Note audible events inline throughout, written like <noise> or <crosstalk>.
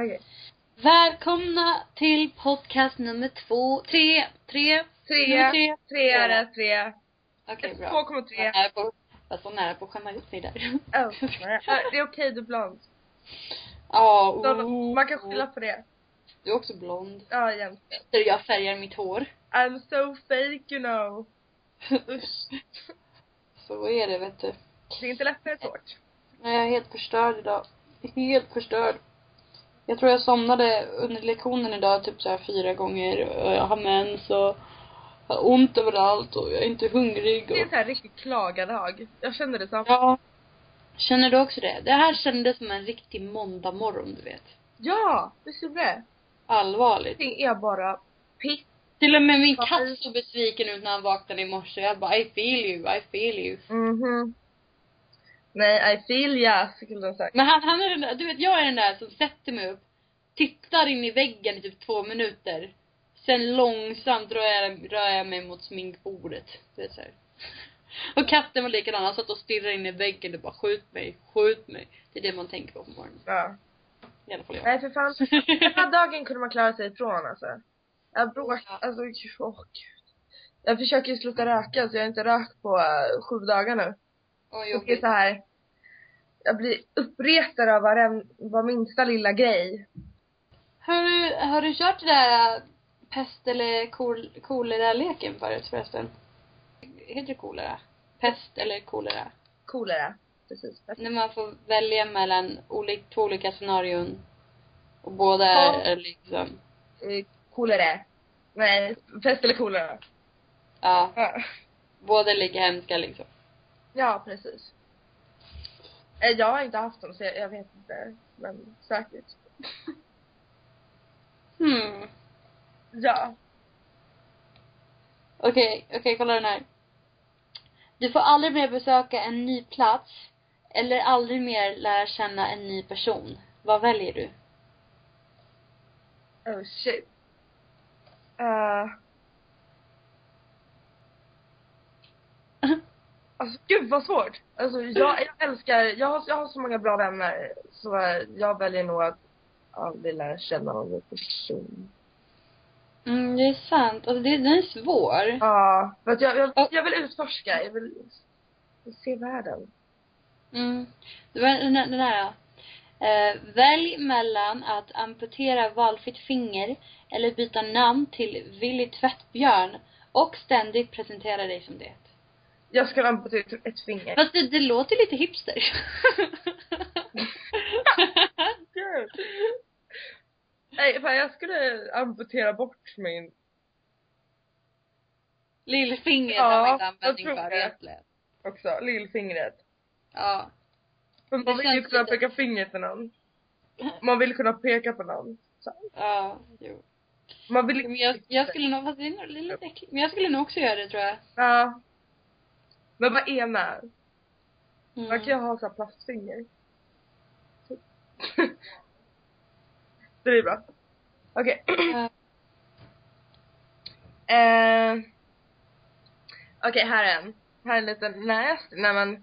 Okej. Välkomna till podcast nummer två, tre, tre, Tre. nummer tre. Tre är det, tre. Okej, bra. 2,3. Jag nära på, jag var nära på att skämma ut mig där. Oh. <laughs> Det är okej, du är blond. Ja, Så oh, Man kan skylla på det. Du är också blond. Ja, egentligen. Där jag färgar mitt hår. I'm so fake you know. <laughs> Så är det vet du. Det är inte lätt när det är svårt. Nej, jag är helt förstörd idag. Helt förstörd. Jag tror jag somnade under lektionen idag typ så här fyra gånger och jag har mens och har ont överallt och jag är inte hungrig Det är en och... sån här riktigt klagardag. Jag känner det samma. Ja. Känner du också det? Det här kändes som en riktig måndag morgon, du vet. Ja, visst gjorde det. Allvarligt. Det är bara piss. Till och med min katt såg besviken ut när han vaknade i morse. Jag bara, I feel you, I feel you. Mhm. Nej, I feel ya, skulle de sagt. Men han, han är den där, du vet jag är den där som sätter mig upp, tittar in i väggen i typ två minuter. Sen långsamt rör jag, rör jag mig mot sminkbordet. Du vet så här. Och katten var likadan, han satt och stirrade in i väggen och bara skjut mig, skjut mig. Det är det man tänker på på morgonen. Ja. I alla fall jag. Nej för fan. <laughs> Den här dagen kunde man klara sig ifrån alltså. Jag bråk, alltså gud, åh gud. Jag försöker ju sluta röka så jag har inte rökt på uh, sju dagar nu. Vad Och det är så här. Jag blir uppretad av varen, var minsta lilla grej. Har du, har du kört det där äh, pest eller kol, kolera-leken förut förresten? Heter det kolera? Pest eller kolera? Kolera. Precis. När man får välja mellan olik, två olika scenarion. Och båda Ja. är, är liksom, Eh, Kolera. Nej, pest eller kolera. ja, Ja. båda är lika hemska liksom. ja, precis. Eh, Jag har inte haft dem så jag, jag vet inte. Men säkert. <laughs> Hmm. Ja. Okej, okej, kolla den här. Du får aldrig mer besöka en ny plats eller aldrig mer lära känna en ny person. Vad väljer du? Oh shit. Uh. <laughs> Alltså gud vad svårt. Alltså jag, jag älskar, jag har, jag har så många bra vänner så jag väljer nog att aldrig lära känna någon person. Mm, det är sant. Alltså det, den är svår. Ja, för att jag, jag, jag vill utforska, jag vill, vill se världen. Mm. Det var den den här. Eh, välj mellan att amputera valfritt finger eller byta namn till Willy Tvättbjörn och ständigt presentera dig som det. Jag ska amputera ett finger. Fast det, det låter lite hipster. Gud. Nej, fan jag skulle amputera bort min Lillfingret Ja, har man inte användning för egentligen. också, lillfingret. Ja. Man vill ju kunna lite- peka finger till någon. Man vill kunna peka på någon. Så. Ja, jo. Man vill Men jag, jag skulle nog, fast det är nog lite äckligt. Men jag skulle nog också göra det tror jag. Ja. Men vad är med? Mm. Man kan ju ha så här plastfinger. <laughs> det är bra. Okej. <clears throat> Ja. Eh, Okej, här är en. Här är en liten nasty. Nej men.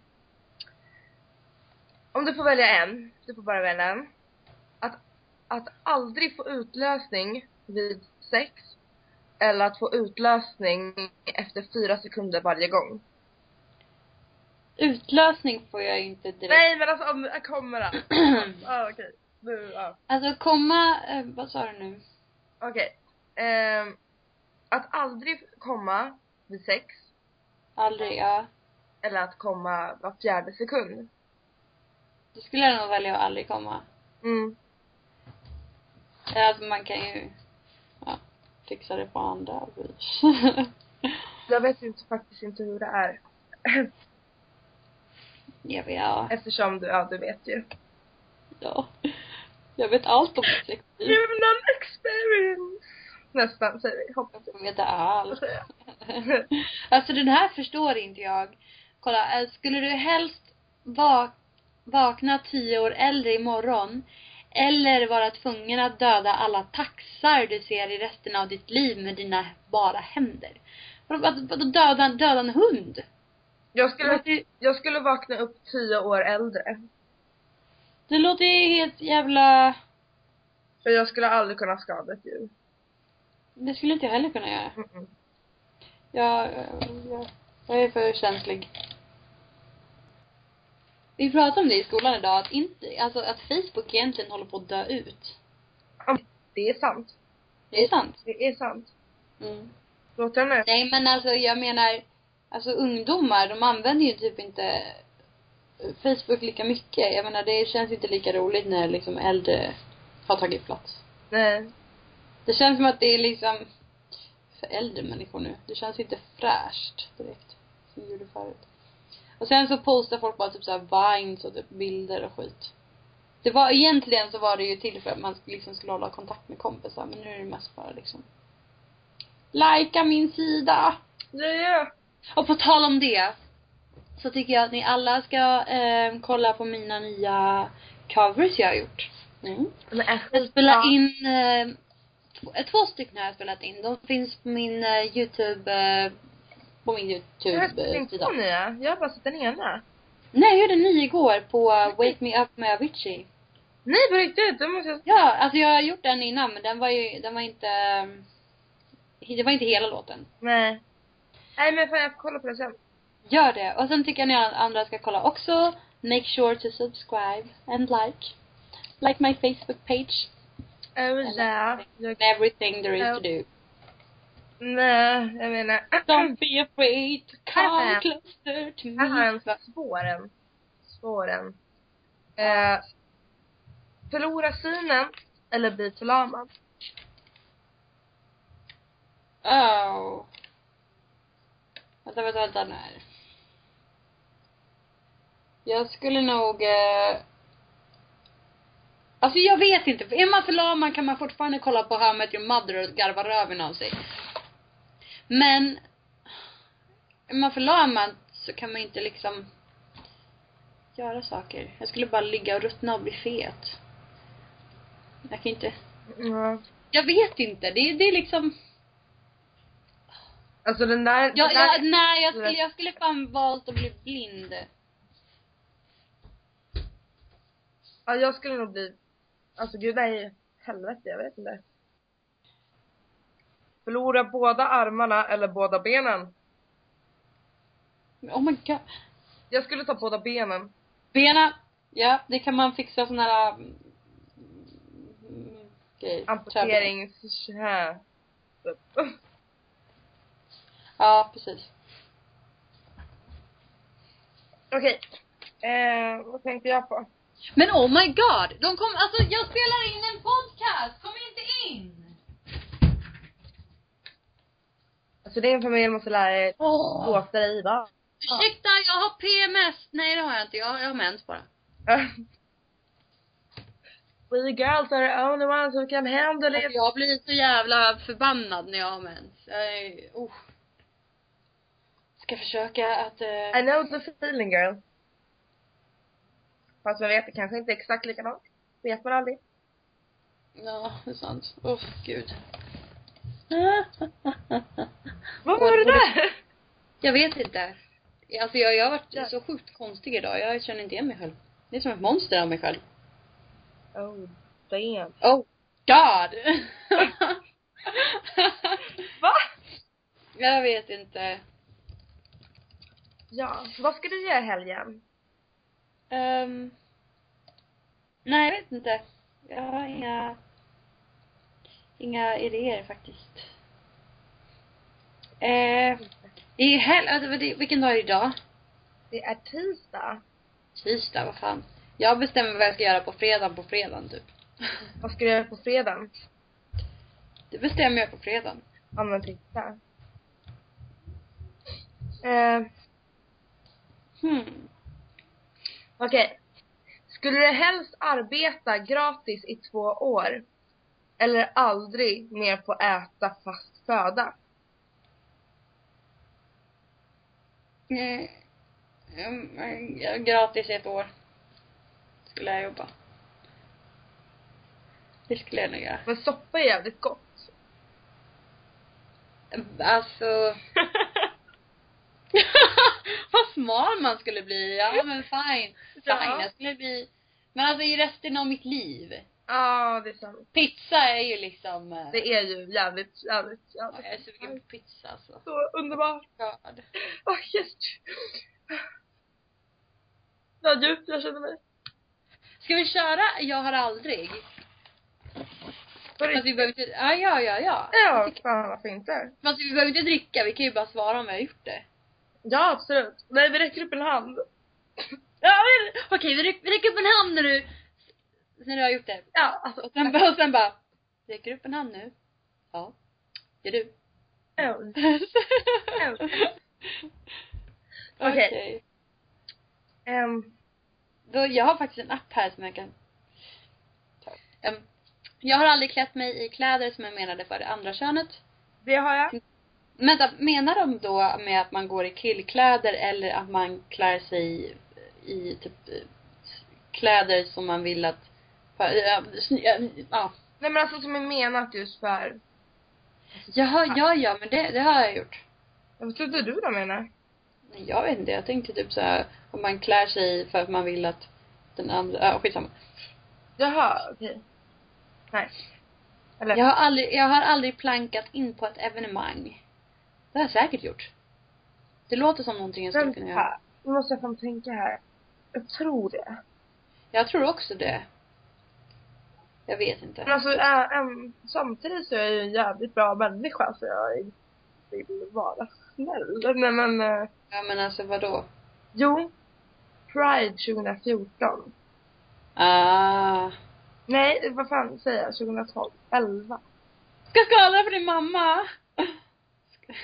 Om du får välja en, du får bara välja en. Att, att aldrig få utlösning vid sex. Eller att få utlösning efter fyra sekunder varje gång. Utlösning får jag inte direkt. Nej men alltså om, kommer här. Ja <clears throat> okej. Nu, ja. Alltså komma, eh, vad sa du nu? Okej. Ehm, att aldrig komma vid sex. Aldrig, ja. Eller att komma var fjärde sekund. Då skulle jag nog välja att aldrig komma. Mm. Alltså man kan ju, ja, fixa det på andra vis. <laughs> Jag vet inte faktiskt inte hur det är. Jag vet, ja. Eftersom du, ja du vet ju. ja. Jag vet allt om sexliv. Human experience! Nästan säger vi, hoppas jag. Vet allt. <laughs> Alltså den här förstår inte jag. Kolla, eh, skulle du helst vak vakna tio år äldre imorgon eller vara tvungen att döda alla taxar du ser i resten av ditt liv med dina bara händer? Vadå döda, döda en hund? Jag skulle, låter, jag skulle vakna upp tio år äldre. det låter ju helt jävla För jag skulle aldrig kunna skada ett djur. Det skulle inte jag heller kunna göra. Mm-mm. Jag, jag, jag är för känslig. Vi pratade om det i skolan idag, att inte, alltså att Facebook egentligen håller på att dö ut. Det är sant. Det är sant. Det är sant. Mm. Låter det? Nej men alltså jag menar, alltså ungdomar, de använder ju typ inte Facebook lika mycket. Jag menar det känns inte lika roligt när liksom äldre har tagit plats. Nej. Det känns som att det är liksom för äldre människor nu. Det känns inte fräscht direkt. Som det gjorde förut. Och sen så postar folk bara typ såhär vines och typ bilder och skit. Det var, egentligen så var det ju till för att man liksom skulle hålla kontakt med kompisar men nu är det mest bara liksom Lajka min sida! Ja, ja. Och på tal om det så tycker jag att ni alla ska eh, kolla på mina nya covers jag har gjort. Mm. Är Jag spelar in, eh, två, eh, två stycken har jag spelat in. De finns på min eh, youtube, eh, på min Jag har nya. Jag har bara sett den ena. Nej, jag gjorde ny igår på eh, Wake Me Up med Avicii. Nej på riktigt, då måste jag... Ja, alltså jag har gjort den innan men den var ju, den var inte, eh, det var inte hela låten. Nej. Nej men fan jag får kolla på det sen. Gör det. Och sen tycker jag ni andra ska kolla också. Make sure to subscribe and like. Like my Facebook page. Oh. Jag, And everything there is Ja. to do. nej, jag menar. Don't be afraid to come closer to Här har me. en svår en. Svår en. Eh, förlora synen eller bli förlamad? Oh. Vänta, vänta, vänta nu här. Jag skulle nog... Eh... Alltså jag vet inte. Är man förlamad kan man fortfarande kolla på How I Met Your Mother och garva röven av sig. Men... Är man förlamad så kan man inte liksom göra saker. Jag skulle bara ligga och ruttna och bli fet. Jag kan inte... Ja. Jag vet inte. Det, det är liksom... Alltså den där, Ja, den där ja, nej, jag skulle, jag skulle fan valt att bli blind. ja, jag skulle nog bli, alltså gud nej, helvete, jag vet inte. Förlora båda armarna eller båda benen? Oh my god. Jag skulle ta båda benen. Bena, ja, det kan man fixa såna här mm, grejer. Amputerings... <laughs> här. Ja, precis. Okej. Eh, vad tänkte jag på? Men oh my god! De kom, alltså jag spelar in en podcast! Kom inte in! Alltså din familj måste lära er Åh. låta dig va? Ursäkta, jag har PMS. Nej det har jag inte, jag, jag har mens bara. <laughs> We girls are the only ones who can handle Alltså, it. jag blir så jävla förbannad när jag har mens. Jag är, oh. Ska försöka att, eh, I know the feeling girl. Fast man vet, det kanske inte är exakt likadant. Vet man aldrig. Ja, det är sant. Åh, oh, gud. <laughs> Vad var det där? Jag vet inte. Alltså jag, jag har varit Ja. så sjukt konstig idag. Jag känner inte igen mig själv. Det är som ett monster av mig själv. Oh, damn. Oh, God! <laughs> Va? jag vet inte. Ja, vad ska du göra i helgen? Um, nej, jag vet inte. Jag har inga, inga idéer faktiskt. Eh, det är hel, alltså, vilken dag är det idag? Det är tisdag. Tisdag, vad fan. Jag bestämmer vad jag ska göra på fredag på fredagen typ. <laughs> Vad ska du göra på fredagen? Det bestämmer jag på fredagen. Ja men titta. Eh, Hmm. okej. Skulle du helst arbeta gratis i två år? Eller aldrig mer få äta fast föda? Eh, mm, gratis ett år. Skulle jag jobba. Det skulle jag nog göra. Men soppa är jävligt gott. Alltså, <laughs> <laughs> vad smal man skulle bli. Ja men fine. Fine, Ja. jag skulle bli, men alltså i resten av mitt liv. Ja, det är sant. Pizza är ju liksom... eh, Det är ju jävligt, jävligt, ja, jävligt. jag är sugen på pizza alltså. Så underbart. God. Åh, yes. Vad djupt jag känner mig. Ska vi köra Jag har aldrig? Fast vi behöver inte, ja, ja, ja, ja. Ja, fan varför inte? Fast vi behöver inte dricka, vi kan ju bara svara om vi har gjort det. Ja, absolut. Nej, vi räcker upp en hand. <clears throat> Ja, okej, vi, räck, vi räcker upp en hand när du, när du har gjort det. Ja, alltså. Och sen, och sen bara, räcker upp en hand nu. Ja. Det är du. Ja. <laughs> Okej. Ehm, Då, jag har faktiskt en app här som jag kan. Ehm, jag har aldrig klätt mig i kläder som är menade för det andra könet. det har jag. Vänta, menar de då med att man går i killkläder eller att man klär sig i, typ eh, kläder som man vill att ja, ja, ja. Nej men alltså som är menat just för, Jaha, ja, ja, men det, det har jag gjort. vad trodde du då menar? Jag vet inte, jag tänkte typ så här om man klär sig för att man vill att den andra, ja skitsamma. Jaha, okej. Nej. Eller? Jag har aldrig, jag har aldrig plankat in på ett evenemang. Det har jag säkert gjort. Det låter som någonting jag skulle kunna göra. Nu måste jag fan tänka här. Jag tror det. Jag tror också det. Jag vet inte. Men alltså, äh, ähm, samtidigt så är jag ju en jävligt bra människa så jag vill vara snäll. Nej men, äh, Ja men alltså vadå? jo. Pride 2014. Ah. Nej, vad fan säger jag? 2012? 11? Ska skala för din mamma? <laughs>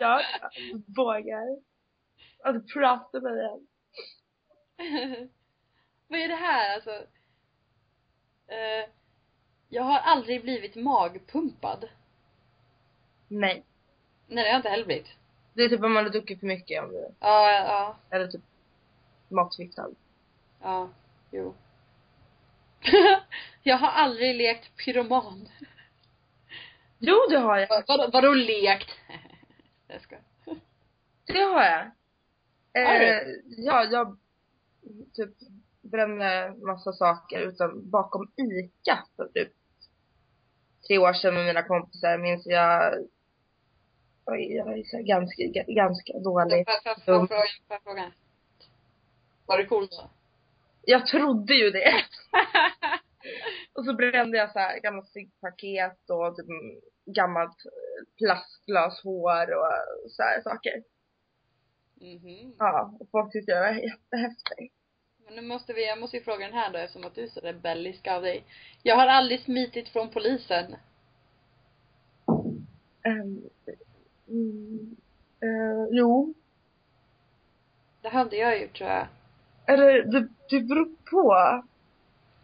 Ja, jag vågar. Att prata med igen. Vad är det här alltså? Eh, jag har aldrig blivit magpumpad. Nej. Nej det har jag inte heller blivit. Det är typ om man har druckit för mycket om det. Ja, ja, Eller typ matförgiftad. ja, jo. <laughs> jag har aldrig lekt pyroman. Jo, det har jag. Vad- Vadå, vadå lekt? <laughs> jag ska. Det har jag. Eh, ja, jag typ brände massa saker utan bakom ICA för typ tre år sedan med mina kompisar minns jag Oj, jag är så ganska, ganska dålig. Får jag- fråga? Var du cool då? Jag trodde ju det. <laughs> Och så brände jag så här gammalt ciggpaket och typ gammalt eh, plastglashår och så här saker. Mhm. Ja, och folk tyckte jag var jättehäftig. Men nu måste vi, jag måste ju fråga den här då eftersom att du är så rebellisk av dig. Jag har aldrig smitit från polisen. Um, mm, eh, jo, Det hade jag gjort tror jag. eller det, det beror på.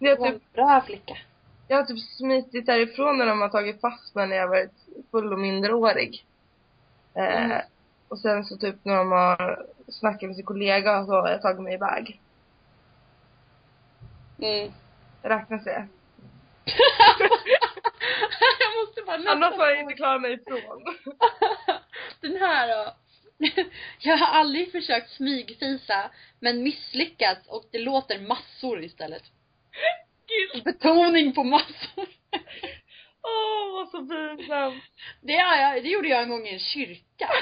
Jag, var typ, bra flicka. jag har typ smitit därifrån när de har tagit fast mig när jag varit full och minderårig. Eh, Mm. Och sen så typ när de har snackat med sin kollega så har jag tagit mig iväg. Mm. Räknas det? <laughs> jag måste bara nästan Annars har jag inte klarat mig ifrån. <laughs> Den här då. <laughs> Jag har aldrig försökt smygfisa men misslyckats och det låter massor istället. Gud. Betoning på massor. <laughs> Åh, vad så pinsamt. Det, har jag, det gjorde jag en gång i en kyrka. <laughs>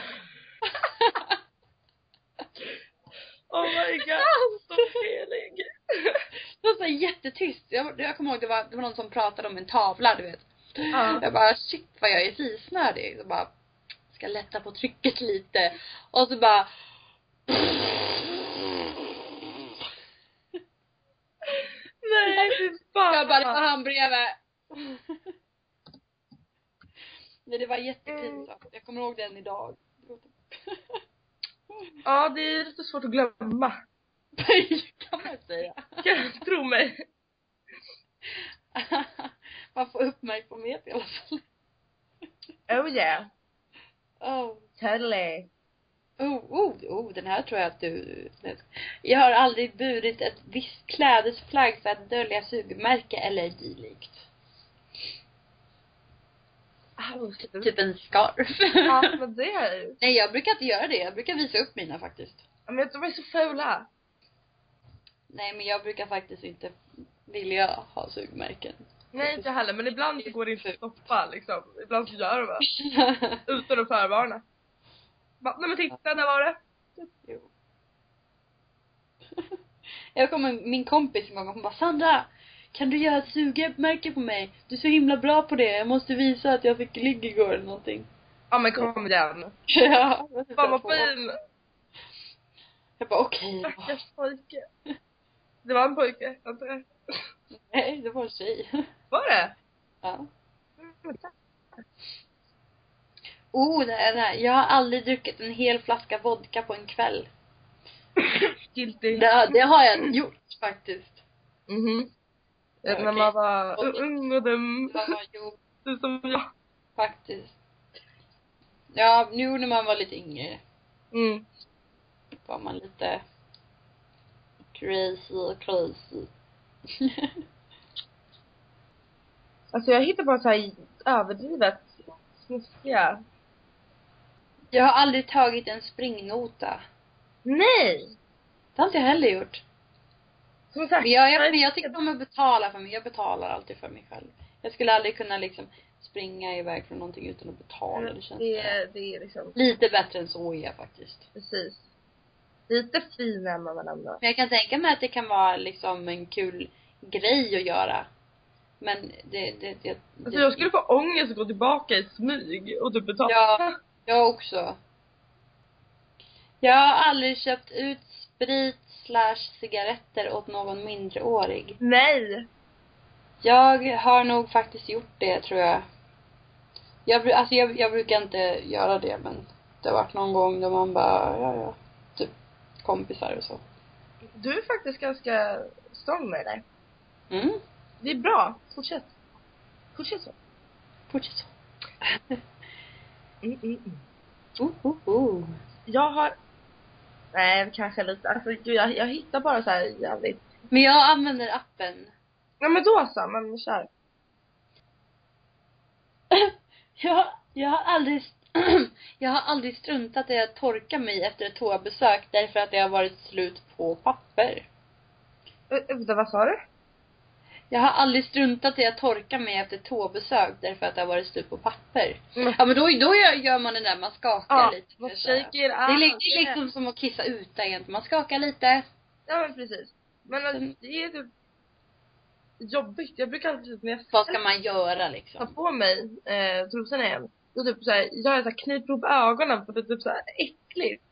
Oh my god, så helig. <laughs> Det var så jättetyst. Jag, jag kommer ihåg det var, det var någon som pratade om en tavla, du vet. Ja. Jag bara shit vad jag är fisnödig. Så bara ska lätta på trycket lite. Och så bara Nej, fy fan. Jag bara, det var han bredvid. Nej det var jättepinsamt. Jag kommer ihåg den idag. <laughs> Ja, det är lite svårt att glömma. <laughs> kan man säga. Tro mig. <laughs> man får uppmärksamhet i alla fall. Oh yeah. Oh. Totally. Oh, oh, oh, den här tror jag att du... Jag har aldrig burit ett visst klädesplagg för att dölja sugmärke eller dylikt. Typ en scarf. Ja, <laughs> men det ju. Nej, jag brukar inte göra det. Jag brukar visa upp mina faktiskt. Men de är så fula. Nej men jag brukar faktiskt inte vilja ha sugmärken. Nej inte heller men ibland så går det inte att stoppa liksom. Ibland så gör det bara. <laughs> Utan att förvarna. Bara, Nej men titta, där var det. jo. <laughs> Jag kommer min kompis en gång och hon bara Sandra, kan du göra ett sugmärke på mig? Du är så himla bra på det. Jag måste visa att jag fick ligg igår eller någonting. Ja men kom igen. <laughs> ja. Fan vad fin. Jag bara okej då. Stackars pojke. Det var en pojke, antar jag. Nej, det var en tjej. Var det? Ja. Mm, Oh, det är det här. Jag har aldrig druckit en hel flaska vodka på en kväll. Guilty. Det, det har jag gjort faktiskt. Mhm. Ja, När man var ung och dum. Ja, jo, <laughs> som jag. faktiskt. Ja, nu när man var lite yngre Mm. var man lite crazy, crazy. <laughs> Alltså jag hittar bara så här överdrivet snuskiga. Jag har aldrig tagit en springnota. Nej! Det har inte jag heller gjort. Som sagt. Men jag, jag, men jag tycker om att betala för mig. Jag betalar alltid för mig själv. Jag skulle aldrig kunna liksom springa iväg från någonting utan att betala. Det känns det, är, det är liksom, lite bättre än så är jag faktiskt. precis. Lite fin är man väl ändå. Men jag kan tänka mig att det kan vara liksom en kul grej att göra. Men det, det, det, det Alltså jag skulle få ångest att gå tillbaka i smyg och typ betala. Ja. Jag också. Jag har aldrig köpt ut sprit slash cigaretter åt någon mindreårig. Nej! Jag har nog faktiskt gjort det tror jag. Jag, alltså jag, jag brukar inte göra det men det har varit någon gång då man bara, ja ja. Typ kompisar och så. Du är faktiskt ganska strong med det där. Mm. Det är bra. Fortsätt. Fortsätt så. Fortsätt så. <laughs> Mm, mm, mm. Oh, oh, oh. Jag har, nej kanske lite, alltså gud jag, jag hittar bara så här jävligt, Men jag använder appen. ja men då så, men kör. <laughs> jag, jag har aldrig <clears throat> jag har aldrig struntat i att torka mig efter ett toabesök därför att det har varit slut på papper. Vänta, vad sa du? Jag har aldrig struntat i att torka mig efter ett toabesök därför att det har varit slut på papper. Mm. Ja men då, då gör, man det där, man skakar Ja, lite. man shaker det, är, det är liksom som att kissa ute egentligen. Man skakar lite. Ja men precis. Men alltså, det är typ jobbigt. Jag brukar alltid typ när jag Vad ska man göra liksom? på mig eh, trosorna igen, då typ såhär, gör jag såhär kniper ihop ögonen för det är typ såhär äckligt.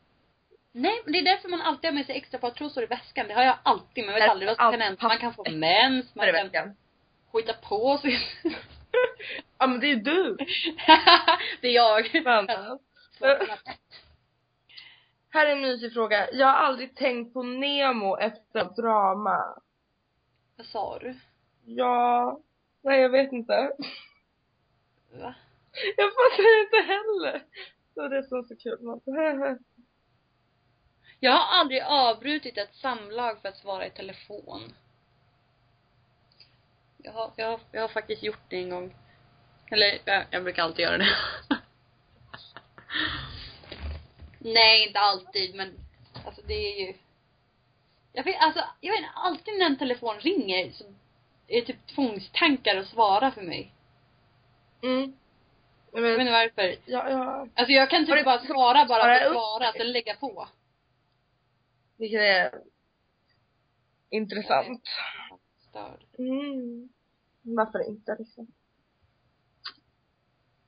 Nej, men det är därför man alltid har med sig extra par trosor i väskan. Det har jag alltid, men jag vet aldrig vad som kan hända. Man kan få mens, man det kan veckan? skita på sig. <laughs> ja men det är du. <laughs> det är jag. Svårt. Här är en mysig fråga. Jag har aldrig tänkt på Nemo efter drama. Vad sa du? Ja, nej jag vet inte. Va? Jag fattar inte heller. Så det är så, så kul. Man. Jag har aldrig avbrutit ett samlag för att svara i telefon. Jag har, jag har, jag har faktiskt gjort det en gång. Eller, jag, jag brukar alltid göra det. <laughs> Nej, inte alltid, men alltså det är ju jag vet, alltså, jag vet inte, alltid när en telefon ringer så är det typ tvångstankar att svara för mig. Mm. Jag Jag vet inte varför. ja, ja. Alltså jag kan typ bara svara bara för att svara, sen lägga på. Vilket är intressant. Störd. Mm. Varför inte liksom?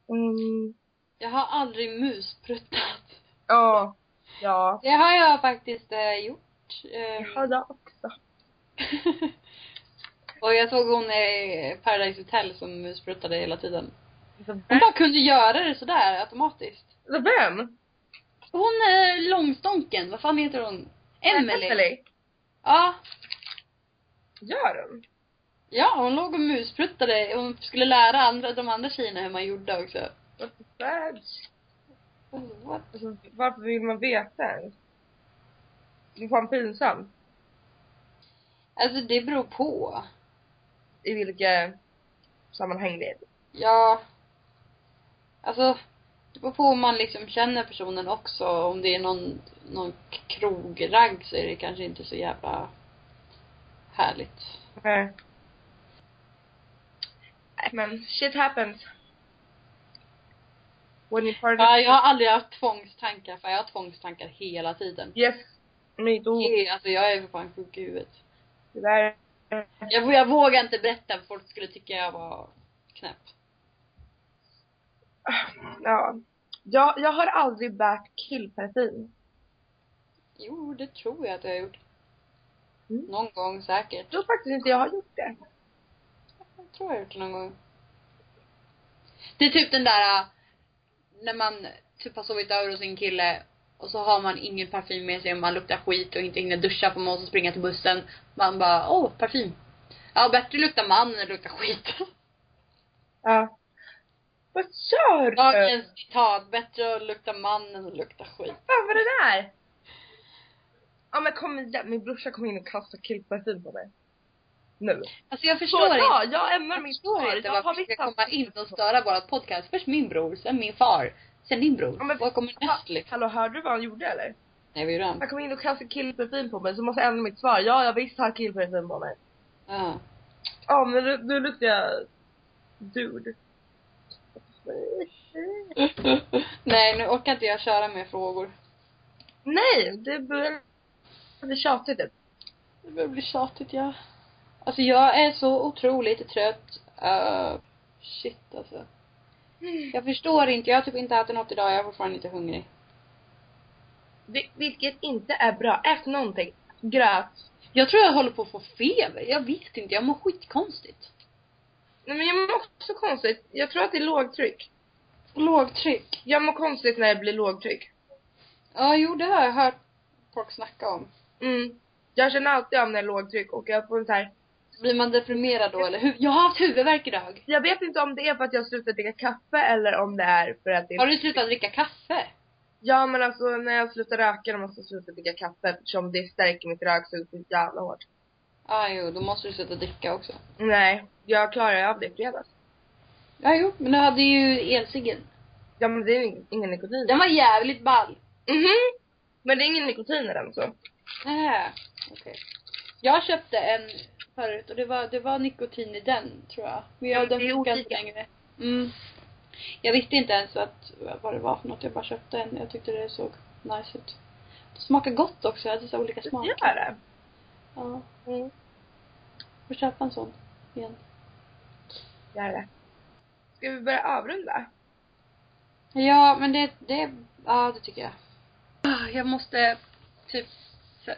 Mm. Jag har aldrig muspruttat. Ja. Ja. Det har jag faktiskt eh, gjort. Det Eh, har jag också. <laughs> och jag såg hon i Paradise Hotel som muspruttade hela tiden. Så Hon bara kunde göra det sådär automatiskt. Så vem? Hon är långstånken, vad fan heter hon? Emelie. Emily. Ja. Gör hon? Ja, hon låg och muspruttade. Hon skulle lära andra, de andra tjejerna hur man gjorde också. What the fudge? What? Alltså, varför vill man veta ens? Det är fan pinsamt. Alltså det beror på. I vilka sammanhang det är. Ja. Alltså, det beror på om man liksom känner personen också. Om det är någon, någon krogragg så är det kanske inte så jävla härligt. Nej. Men shit happens. When you. Ja, jag har aldrig haft tvångstankar för jag har tvångstankar hela tiden. Yes. Me too. Yeah, alltså jag är för fan sjuk i huvudet. Det där. Jag, jag vågar inte berätta för folk skulle tycka jag var knäpp. Ja. Jag, jag har aldrig bärt killparfym. Jo, det tror jag att jag har gjort. Mm. Någon gång säkert. Jag tror faktiskt inte jag har gjort det. Jag tror jag har gjort det någon gång. Det är typ den där, äh, när man typ har sovit över hos sin kille och så har man ingen parfym med sig och man luktar skit och inte hinner duscha för man måste springa till bussen. Man bara, åh, parfym. Ja, bättre luktar man än luktar skit. Ja. Vad kör du? Dagens citat, bättre att lukta man än att lukta skit. Vad var det där? Ja men kom igen, min brorsa kom in och kastade killparfym på mig. Nu. Alltså jag Så förstår inte. ja, jag ämnar mitt svar. inte Jag har varför visst ska komma in och störa vårat podcast. Först min bror, sen min far, sen din bror. Ja, men- Vad kommer näst liksom? Hallå, hörde du vad han gjorde eller? Nej, vad gjorde han? Han kom in och kastade killparfym på mig, så måste jag ändra mitt svar. Ja, jag visst har killparfym på mig. Ja. Ja, men nu, nu luktar jag dude. <laughs> Nej, nu orkar inte jag köra med frågor. Nej, det börjar bli tjatigt typ. Det börjar bli tjatigt, ja. Alltså jag är så otroligt trött. Uh, shit alltså. Jag förstår inte, jag har typ inte ätit något idag, jag är fortfarande inte hungrig. Vil- Vilket inte är bra. Ät någonting. Gröt. Jag tror jag håller på att få feber. Jag vet inte, jag mår skitkonstigt. Nej men jag mår också konstigt. Jag tror att det är lågtryck. Lågtryck. Jag mår konstigt när det blir lågtryck. Ja, jo det har jag hört folk snacka om. Mm. Jag känner alltid av när det är lågtryck och jag får en så här. Blir man deprimerad då eller? Hu- jag har haft huvudvärk idag. Jag vet inte om det är för att jag har slutat dricka kaffe eller om det är för att det Har du slutat dricka kaffe? Ja men alltså när jag slutar röka då måste jag sluta dricka kaffe eftersom det stärker mitt röksug så jävla hårt. Ja, jo, då måste du sluta dricka också. Nej, jag klarar av det i fredags. Ja, jo, men du hade ju elciggen. Ja men det är ing- ingen nikotin. Den var jävligt ball. Mhm. Men det är ingen nikotin i den så. Nej, okej. Jag köpte en förut och det var, det var nikotin i den, tror jag. Men Ja, jag, men den det är funkar inte olika. längre. Mm. Jag visste inte ens att, vad det var för något. Jag bara köpte en. Jag tyckte det såg nice ut. Det smakar gott också. Jag hade så olika Det smaker. gör det. Ja. Mm. Får köpa en sån igen. Gör det. Ska vi börja avrunda? Ja, men det, det, ja det tycker jag. Ah, Jag måste typ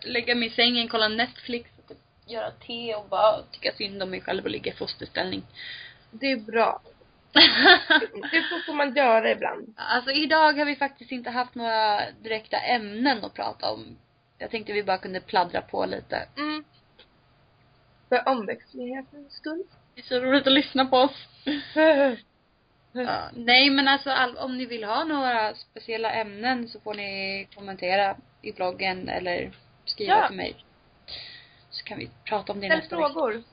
lägga mig i sängen, kolla Netflix, och typ göra te och bara tycka synd om mig själv och ligga i fosterställning. Det är bra. <laughs> Det är så får man göra ibland. alltså idag har vi faktiskt inte haft några direkta ämnen att prata om. Jag tänkte vi bara kunde pladdra på lite. Mm. För omväxlinghetens skull. Det är så roligt att lyssna på oss. Ja, nej men alltså all, om ni vill ha några speciella ämnen så får ni kommentera i bloggen eller skriva Ja. till mig. Så kan vi prata om det Ställ nästa vecka. frågor.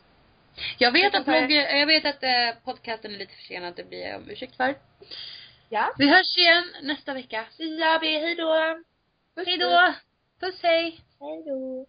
Jag vet att blogg, jag vet att eh, podcasten är lite försenad, det ber jag om ursäkt för. Ja. Vi hörs igen nästa vecka. Gör vi. Hej då. Puss, Hej då! Puss hej! Hej då.